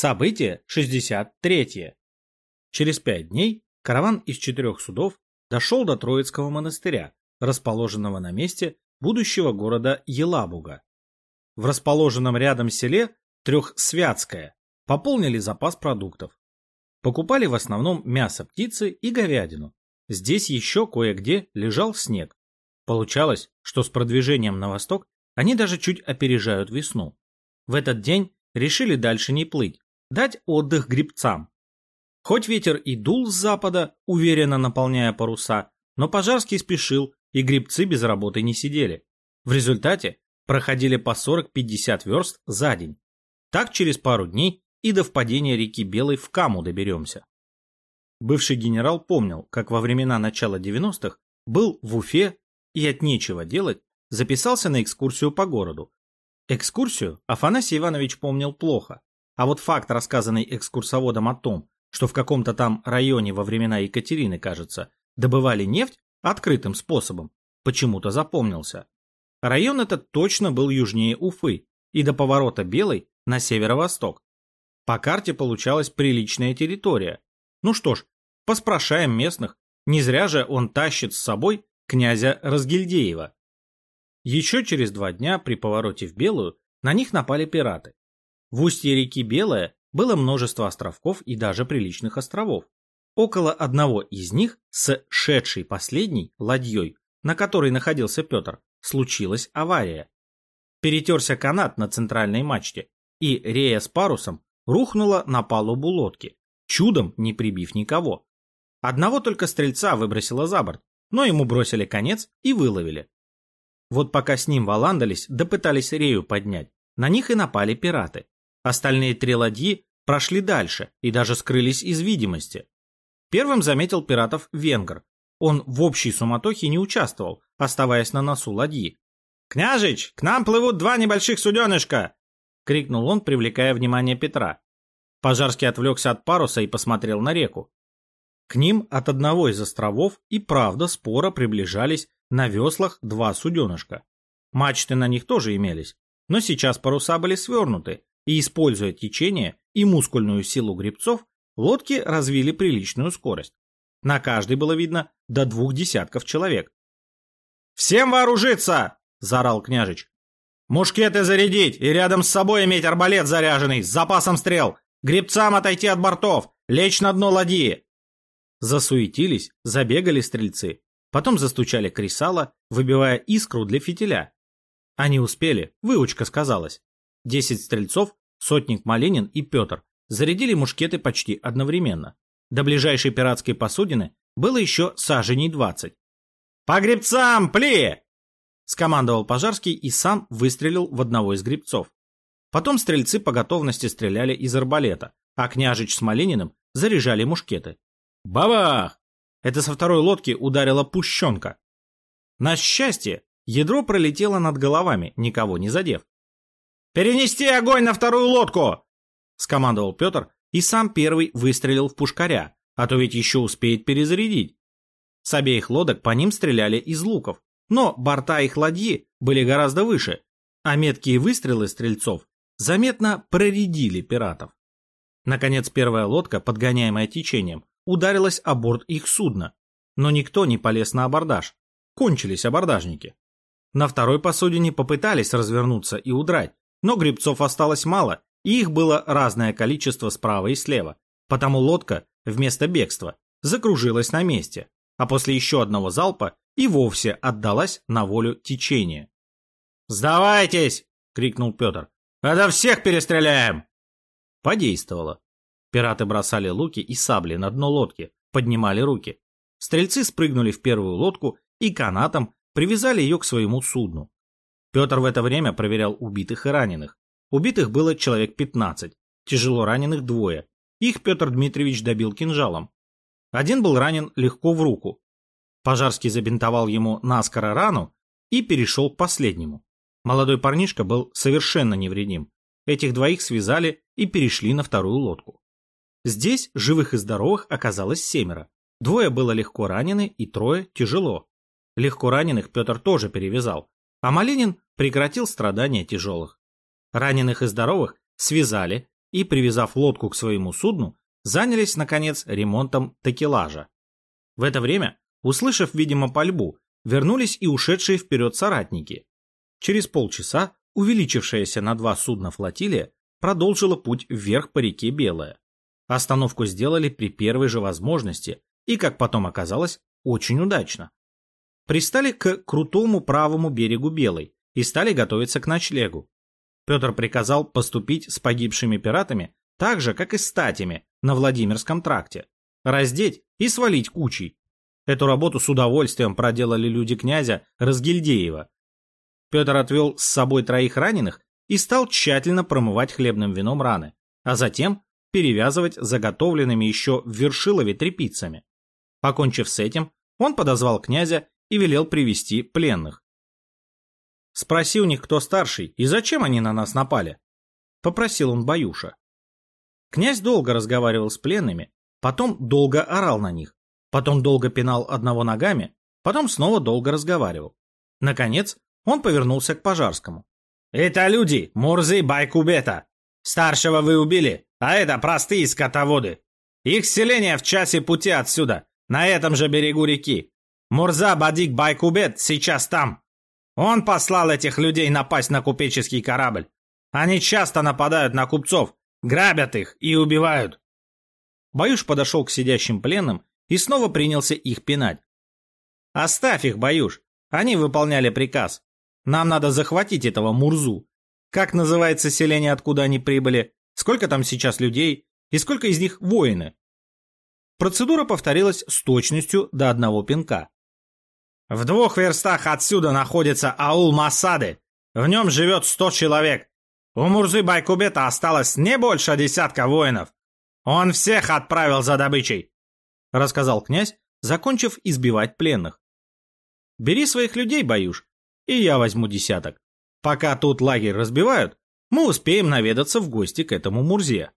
Событие 63. Через пять дней караван из четырех судов дошел до Троицкого монастыря, расположенного на месте будущего города Елабуга. В расположенном рядом селе Трехсвятское пополнили запас продуктов. Покупали в основном мясо птицы и говядину. Здесь еще кое-где лежал снег. Получалось, что с продвижением на восток они даже чуть опережают весну. В этот день решили дальше не плыть, дать отдых грибцам. Хоть ветер и дул с запада, уверенно наполняя паруса, но Пожарский спешил, и грибцы без работы не сидели. В результате проходили по 40-50 верст за день. Так через пару дней и до впадения реки Белой в Каму доберемся. Бывший генерал помнил, как во времена начала 90-х был в Уфе и от нечего делать записался на экскурсию по городу. Экскурсию Афанасий Иванович помнил плохо, а вот факт, рассказанный экскурсоводом о том, что в каком-то там районе во времена Екатерины, кажется, добывали нефть открытым способом, почему-то запомнился. Район этот точно был южнее Уфы и до поворота Белой на северо-восток. По карте получалась приличная территория. Ну что ж, поспрашаем местных, не зря же он тащит с собой князя Разгильдеева. Еще через два дня при повороте в Белую на них напали пираты. В устье реки Белая было множество островков и даже приличных островов. Около одного из них, с шедшей последней ладьей, на которой находился Петр, случилась авария. Перетерся канат на центральной мачте, и рея с парусом рухнула на палубу лодки, чудом не прибив никого. Одного только стрельца выбросило за борт, но ему бросили конец и выловили. Вот пока с ним валандались, да пытались рею поднять, на них и напали пираты. Остальные три ладьи прошли дальше и даже скрылись из видимости. Первым заметил пиратов венгр. Он в общей суматохе не участвовал, оставаясь на носу ладьи. «Княжич, к нам плывут два небольших суденышка!» — крикнул он, привлекая внимание Петра. Пожарский отвлекся от паруса и посмотрел на реку. К ним от одного из островов и правда споро приближались на веслах два суденышка. Мачты на них тоже имелись, но сейчас паруса были свернуты, и, используя течение и мускульную силу гребцов, лодки развили приличную скорость. На каждой было видно до двух десятков человек. «Всем вооружиться!» – заорал княжич. «Мушкеты зарядить и рядом с собой иметь арбалет заряженный с запасом стрел! Гребцам отойти от бортов! Лечь на дно ладьи!» Засуетились, забегали стрельцы. Потом застучали кресала, выбивая искру для фитиля. Они успели, выучка сказалась. Десять стрельцов, сотник Малинин и Петр зарядили мушкеты почти одновременно. До ближайшей пиратской посудины было еще саженей двадцать. «По гребцам, пли!» — скомандовал Пожарский и сам выстрелил в одного из гребцов. Потом стрельцы по готовности стреляли из арбалета, а княжич с Малининым заряжали мушкеты. Бабах! Это со второй лодки ударила пущенка. На счастье, ядро пролетело над головами, никого не задев. «Перенести огонь на вторую лодку!» — скомандовал Петр и сам первый выстрелил в пушкаря, а то ведь еще успеет перезарядить. С обеих лодок по ним стреляли из луков, но борта их ладьи были гораздо выше, а меткие выстрелы стрельцов заметно проредили пиратов. Наконец первая лодка, подгоняемая течением, ударилась о борт их судна, но никто не полез на абордаж. Кончились абордажники. На второй посудине попытались развернуться и удрать, но грибцов осталось мало, и их было разное количество справа и слева, потому лодка вместо бегства закружилась на месте, а после еще одного залпа и вовсе отдалась на волю течения. «Сдавайтесь!» — крикнул Петр. «А всех перестреляем!» Подействовало. Пираты бросали луки и сабли на дно лодки, поднимали руки. Стрельцы спрыгнули в первую лодку и канатом привязали ее к своему судну. Петр в это время проверял убитых и раненых. Убитых было человек 15, тяжело раненых двое. Их Петр Дмитриевич добил кинжалом. Один был ранен легко в руку. Пожарский забинтовал ему наскоро рану и перешел к последнему. Молодой парнишка был совершенно невредим. Этих двоих связали и перешли на вторую лодку. Здесь живых и здоровых оказалось семеро. Двое было легко ранены и трое тяжело. Легко раненых Петр тоже перевязал, а Малинин прекратил страдания тяжелых. Раненых и здоровых связали и, привязав лодку к своему судну, занялись, наконец, ремонтом такелажа. В это время, услышав, видимо, пальбу, вернулись и ушедшие вперед соратники. Через полчаса увеличившаяся на два судна флотилия продолжила путь вверх по реке Белая. Остановку сделали при первой же возможности и, как потом оказалось, очень удачно. Пристали к крутому правому берегу Белой и стали готовиться к ночлегу. Петр приказал поступить с погибшими пиратами так же, как и с статями на Владимирском тракте. Раздеть и свалить кучей. Эту работу с удовольствием проделали люди князя Разгильдеева. Петр отвел с собой троих раненых и стал тщательно промывать хлебным вином раны, а затем перевязывать заготовленными еще в Вершилове тряпицами. Покончив с этим, он подозвал князя и велел привести пленных. Спроси у них, кто старший, и зачем они на нас напали? Попросил он Баюша. Князь долго разговаривал с пленными, потом долго орал на них, потом долго пинал одного ногами, потом снова долго разговаривал. Наконец, он повернулся к Пожарскому. «Это люди, Мурзы Байкубета. Старшего вы убили, а это простые скотоводы. Их селение в часе пути отсюда, на этом же берегу реки. Мурза Бадик Байкубет сейчас там. Он послал этих людей напасть на купеческий корабль. Они часто нападают на купцов, грабят их и убивают. Баюш подошел к сидящим пленным и снова принялся их пинать. «Оставь их, Баюш. Они выполняли приказ. Нам надо захватить этого Мурзу. Как называется селение, откуда они прибыли? Сколько там сейчас людей? И сколько из них воины?» Процедура повторилась с точностью до одного пинка. В двух верстах отсюда находится аул Масады. В нем живет сто человек. У Мурзы Байкубета осталось не больше десятка воинов. Он всех отправил за добычей, — рассказал князь, закончив избивать пленных. Бери своих людей, Баюш, и я возьму десяток. Пока тут лагерь разбивают, мы успеем наведаться в гости к этому Мурзе.